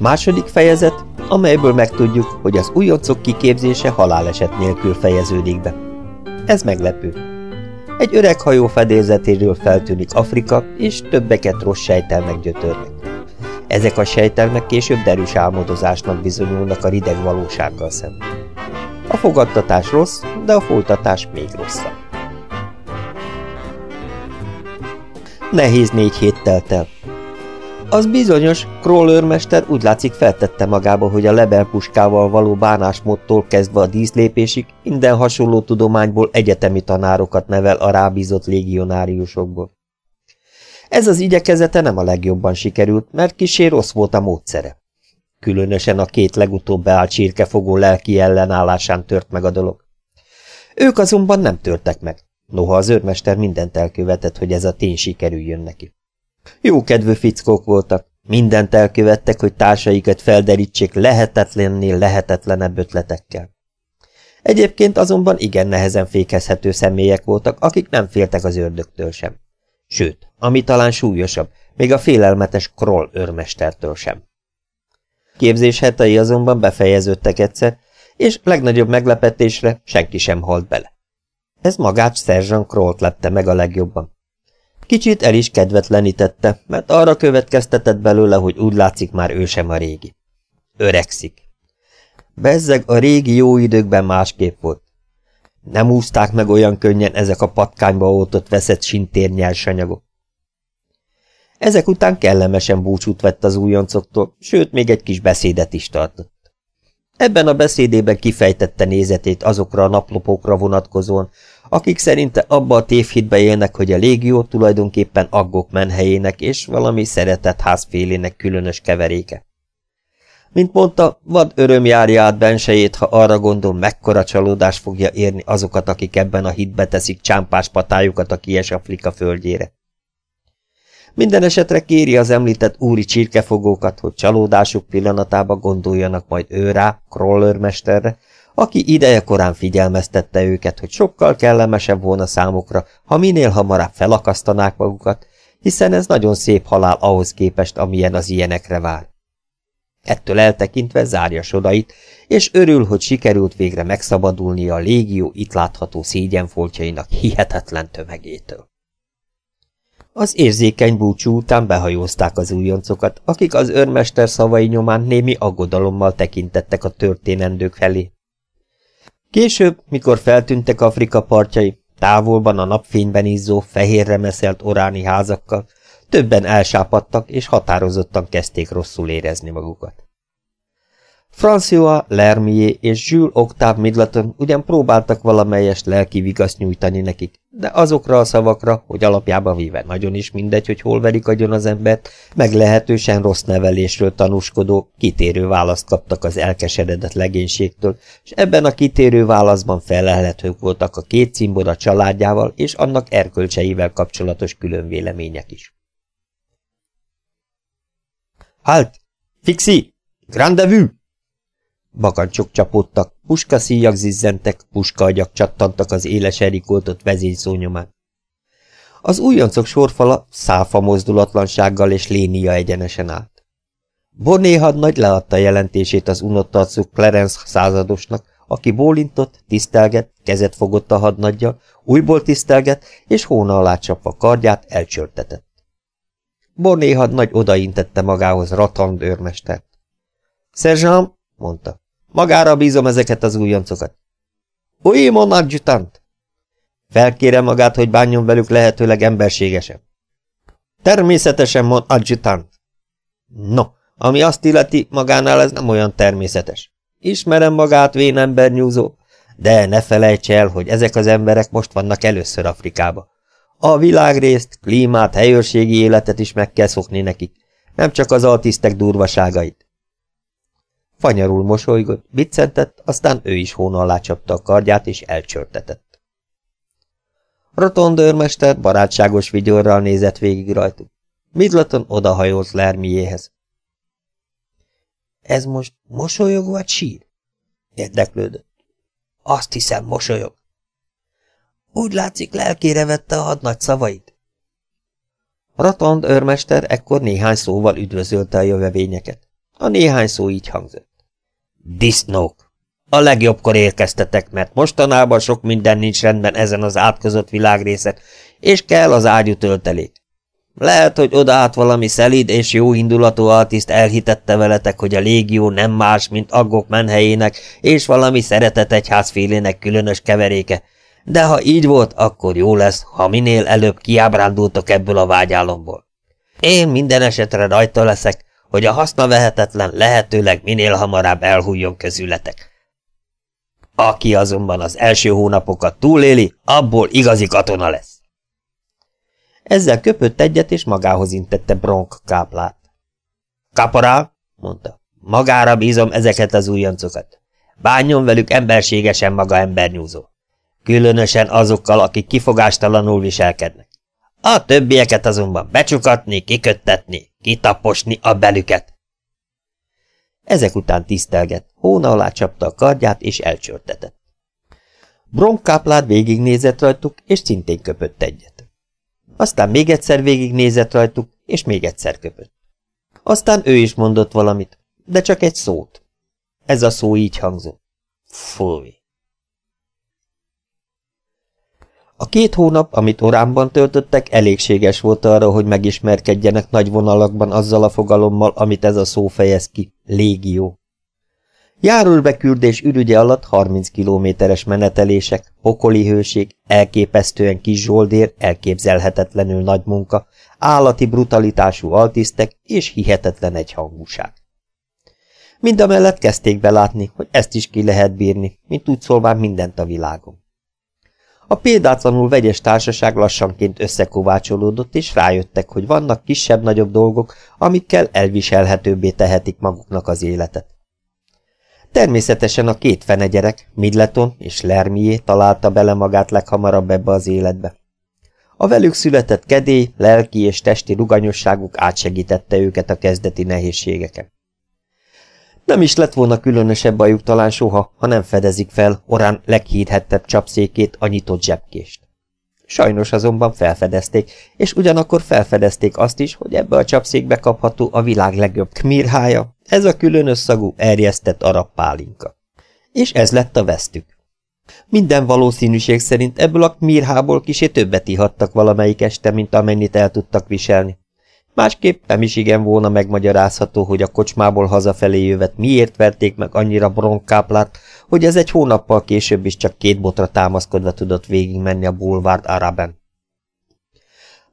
Második fejezet, amelyből megtudjuk, hogy az újoncok kiképzése haláleset nélkül fejeződik be. Ez meglepő. Egy öreg hajó fedélzetéről feltűnik Afrika, és többeket rossz sejtelmek gyötörnek. Ezek a sejtelmek később derűs álmodozásnak bizonyulnak a rideg valósággal szemben. A fogadtatás rossz, de a folytatás még rosszabb. Nehéz négy hét telt el. Az bizonyos, Kroll őrmester úgy látszik feltette magába, hogy a lebelpuskával való bánásmódtól kezdve a díszlépésig minden hasonló tudományból egyetemi tanárokat nevel a rábízott légionáriusokból. Ez az igyekezete nem a legjobban sikerült, mert kisé rossz volt a módszere. Különösen a két legutóbb beállt csirkefogó lelki ellenállásán tört meg a dolog. Ők azonban nem törtek meg, noha az őrmester mindent elkövetett, hogy ez a tény sikerüljön neki. Jó kedvű fickók voltak, mindent elkövettek, hogy társaikat felderítsék lehetetlennél lehetetlenebb ötletekkel. Egyébként azonban igen nehezen fékezhető személyek voltak, akik nem féltek az ördögtől sem. Sőt, ami talán súlyosabb, még a félelmetes Kroll őrmestertől sem. Képzés hetei azonban befejeződtek egyszer, és legnagyobb meglepetésre senki sem halt bele. Ez magát Szerzsan Krollt lepte meg a legjobban. Kicsit el is kedvetlenítette, mert arra következtetett belőle, hogy úgy látszik már ő sem a régi. Öregszik. Bezzeg a régi jó időkben másképp volt. Nem úzták meg olyan könnyen ezek a patkányba oltott veszett sintér nyersanyagok. Ezek után kellemesen búcsút vett az újoncoktól, sőt, még egy kis beszédet is tartott. Ebben a beszédében kifejtette nézetét azokra a naplopókra vonatkozóan, akik szerinte abba a tévhitbe élnek, hogy a légió tulajdonképpen aggok menhelyének és valami szeretett házfélének különös keveréke. Mint mondta, vad öröm járja át bensejét, ha arra gondol, mekkora csalódás fogja érni azokat, akik ebben a hitbe teszik csámpás patájukat a kies Afrika földjére. Minden esetre kéri az említett úri csirkefogókat, hogy csalódásuk pillanatába gondoljanak majd ő rá, Krollőrmesterre, aki ideje korán figyelmeztette őket, hogy sokkal kellemesebb volna számukra, ha minél hamarabb felakasztanák magukat, hiszen ez nagyon szép halál ahhoz képest, amilyen az ilyenekre vár. Ettől eltekintve zárja sodait, és örül, hogy sikerült végre megszabadulnia a légió itt látható szégyenfoltjainak hihetetlen tömegétől. Az érzékeny búcsú után behajózták az újoncokat, akik az őrmester szavai nyomán némi aggodalommal tekintettek a történendők felé. Később, mikor feltűntek Afrika partjai, távolban a napfényben izzó, fehérre meszelt oráni házakkal, többen elsápadtak és határozottan kezdték rosszul érezni magukat. François Lermier és Jules Octave Midleton ugyan próbáltak valamelyest lelki vigaszt nyújtani nekik, de azokra a szavakra, hogy alapjában véve nagyon is mindegy, hogy hol verik agyon az embert, meglehetősen rossz nevelésről tanúskodó, kitérő választ kaptak az elkeseredett legénységtől, és ebben a kitérő válaszban felelhetők voltak a két cimbora családjával és annak erkölcseivel kapcsolatos különvélemények is. Halt! Fixi! Grandevue! Bakancsok csapódtak, puskaszíjak zizzentek, puskaagyak csattantak az éles erikoltott vezényszó nyomán. Az újoncok sorfala száfa mozdulatlansággal és lénia egyenesen állt. Borné hadnagy leadta jelentését az unott arcú Clarence századosnak, aki bólintott, tisztelget, kezet fogott a hadnagyja, újból tisztelget, és hóna alá csapva kardját elcsörtetett. Borné hadnagy odaintette magához Ratand őrmestert. Szerzsám, mondta. Magára bízom ezeket az újoncokat. Új, mon adjutant! Felkérem magát, hogy bánjon velük lehetőleg emberségesen. Természetesen, mon adjutant. No, ami azt illeti, magánál ez nem olyan természetes. Ismerem magát, vén ember nyúzó, de ne felejts el, hogy ezek az emberek most vannak először Afrikába. A világrészt, klímát, helyőrségi életet is meg kell szokni nekik, nem csak az altisztek durvaságait. Fanyarul mosolygott, biccentett, aztán ő is hóna alá csapta a kardját, és elcsörtetett. Rotondőrmester barátságos vigyorral nézett végig rajtuk. Midlaton odahajolt Lermiéhez. Ez most mosolyog vagy sír? Érdeklődött. Azt hiszem, mosolyog. Úgy látszik, lelkére vette a hadnagy szavait. Ratand őrmester ekkor néhány szóval üdvözölte a jövevényeket. A néhány szó így hangzott. Disznók! A legjobbkor érkeztetek, mert mostanában sok minden nincs rendben ezen az átkozott világrészen, és kell az ágyú töltelék. Lehet, hogy odaát valami szelíd és jó indulatú altiszt elhitette veletek, hogy a légió nem más, mint aggok menhelyének és valami szeretetegyházfélének különös keveréke, de ha így volt, akkor jó lesz, ha minél előbb kiábrándultok ebből a vágyálomból. Én minden esetre rajta leszek, hogy a haszna vehetetlen lehetőleg minél hamarabb elhújjon közületek. Aki azonban az első hónapokat túléli, abból igazi katona lesz. Ezzel köpött egyet, és magához intette Bronk káplát. Kaporál, mondta, magára bízom ezeket az újoncokat. Bánjon velük emberségesen maga embernyúzó. Különösen azokkal, akik kifogástalanul viselkednek. A többieket azonban becsukatni, kiköttetni, kitaposni a belüket. Ezek után tisztelget, hóna alá csapta a kardját és elcsörtetett. Bronkáplád végignézett rajtuk, és szintén köpött egyet. Aztán még egyszer végignézett rajtuk, és még egyszer köpött. Aztán ő is mondott valamit, de csak egy szót. Ez a szó így hangzott. Fúj! A két hónap, amit Oránban töltöttek, elégséges volt arra, hogy megismerkedjenek nagy vonalakban azzal a fogalommal, amit ez a szó fejez ki, légió. Járulbeküldés ürügye alatt 30 kilométeres menetelések, pokoli hőség, elképesztően kis zsoldér, elképzelhetetlenül nagy munka, állati brutalitású altisztek és hihetetlen egyhangúság. Mindamellett kezdték belátni, hogy ezt is ki lehet bírni, mint úgy szólván mindent a világon. A példátlanul vegyes társaság lassanként összekovácsolódott, és rájöttek, hogy vannak kisebb-nagyobb dolgok, amikkel elviselhetőbbé tehetik maguknak az életet. Természetesen a két fene gyerek, Midleton és Lermié találta bele magát leghamarabb ebbe az életbe. A velük született kedély, lelki és testi ruganyosságuk átsegítette őket a kezdeti nehézségeken. Nem is lett volna különösebb bajuk talán soha, ha nem fedezik fel Orán leghírhettebb csapszékét, a nyitott zsebkést. Sajnos azonban felfedezték, és ugyanakkor felfedezték azt is, hogy ebbe a csapszékbe kapható a világ legjobb kmirhája, ez a különös szagú erjesztett arab pálinka. És ez lett a vesztük. Minden valószínűség szerint ebből a kmirhából kisé többet ihattak valamelyik este, mint amennyit el tudtak viselni. Másképp nem is igen volna megmagyarázható, hogy a kocsmából hazafelé jövet miért verték meg annyira bronkáplát, hogy ez egy hónappal később is csak két botra támaszkodva tudott végigmenni a bulvárd Araben.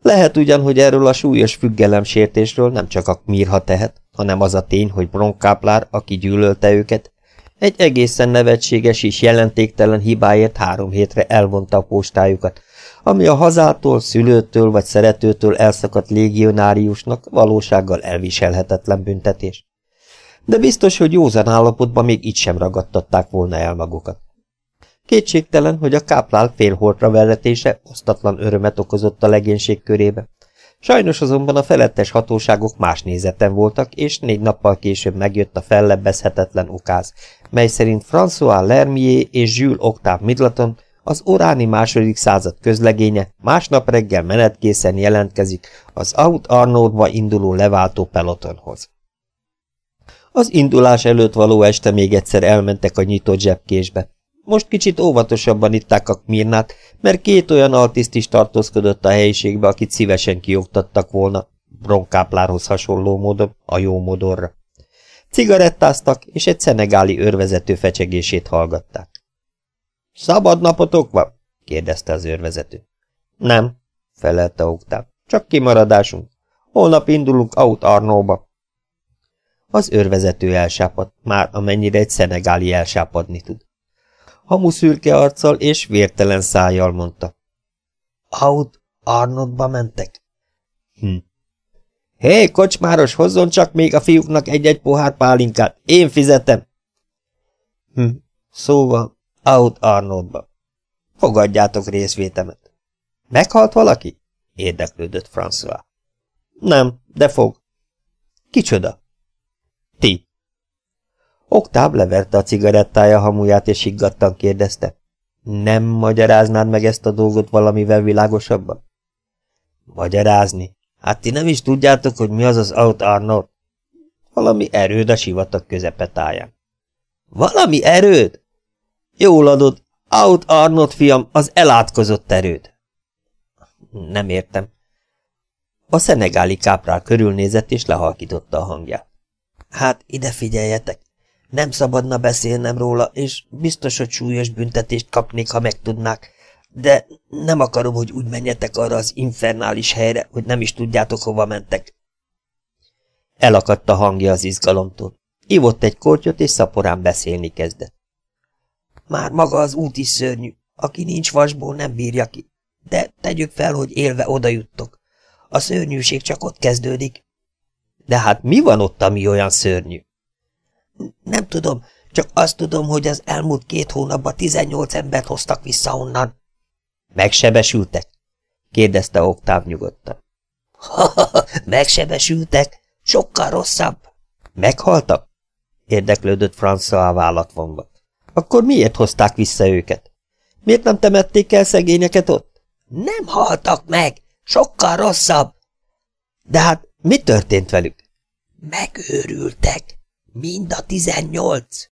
Lehet ugyan, hogy erről a súlyos függelemsértésről nem csak a Mirha tehet, hanem az a tény, hogy Bronkáplár, aki gyűlölte őket, egy egészen nevetséges és jelentéktelen hibáért három hétre elvonta a postájukat, ami a hazától, szülőtől vagy szeretőtől elszakadt légionáriusnak valósággal elviselhetetlen büntetés. De biztos, hogy józan állapotban még itt sem ragadtatták volna el magukat. Kétségtelen, hogy a káplál félholtra vezetése osztatlan örömet okozott a legénység körébe. Sajnos azonban a felettes hatóságok más nézeten voltak, és négy nappal később megjött a fellebbezhetetlen okáz, mely szerint François Lermier és Jules Octave Midleton az oráni második század közlegénye másnap reggel menetkészen jelentkezik az Out Arnoldba induló leváltó pelotonhoz. Az indulás előtt való este még egyszer elmentek a nyitott zsebkésbe. Most kicsit óvatosabban itták a mirnát, mert két olyan altiszt is tartózkodott a helyiségbe, akit szívesen kioktattak volna, bronkáplárhoz hasonló módon, a jó modorra. Cigarettáztak, és egy szenegáli őrvezető fecsegését hallgatták. Szabad napotok van? kérdezte az őrvezető. Nem, felelte Oktáv. Csak kimaradásunk. Holnap indulunk Out Arnóba. Az őrvezető elsápadt, már amennyire egy szenegáli elsápadni tud. Hamu szürke arccal és vértelen szájjal mondta. Out Arnoldba mentek? Hm. Hé, kocsmáros, hozzon csak még a fiúknak egy-egy pohár pálinkát, én fizetem. Hm, szóval Out Arnoldba. Fogadjátok részvétemet. Meghalt valaki? Érdeklődött François. Nem, de fog. Kicsoda? Ti. Oktáv leverte a cigarettája hamuját, és higgadtan kérdezte. Nem magyaráznád meg ezt a dolgot valamivel világosabban? Magyarázni? Hát ti nem is tudjátok, hogy mi az az Out Arnold? Valami erőd a sivatag közepetáján. Valami erőd? Jól adod, Out Arnold, fiam, az elátkozott erőd. Nem értem. A szenegáli káprál körülnézett és lehalkította a hangját. Hát, ide figyeljetek! Nem szabadna beszélnem róla, és biztos, hogy súlyos büntetést kapnék, ha megtudnák, de nem akarom, hogy úgy menjetek arra az infernális helyre, hogy nem is tudjátok, hova mentek. Elakadt a hangja az izgalomtól. Ivott egy kortyot, és szaporán beszélni kezdett. Már maga az út is szörnyű. Aki nincs vasból, nem bírja ki. De tegyük fel, hogy élve oda juttok. A szörnyűség csak ott kezdődik. De hát mi van ott, ami olyan szörnyű? Nem tudom, csak azt tudom, hogy az elmúlt két hónapban tizennyolc embert hoztak vissza onnan. Megsebesültek? kérdezte Oktáv nyugodtan. Ha, ha, ha, megsebesültek? Sokkal rosszabb. Meghaltak? érdeklődött François vállat vonva. Akkor miért hozták vissza őket? Miért nem temették el szegényeket ott? Nem haltak meg, sokkal rosszabb. De hát mi történt velük? Megőrültek, mind a tizennyolc.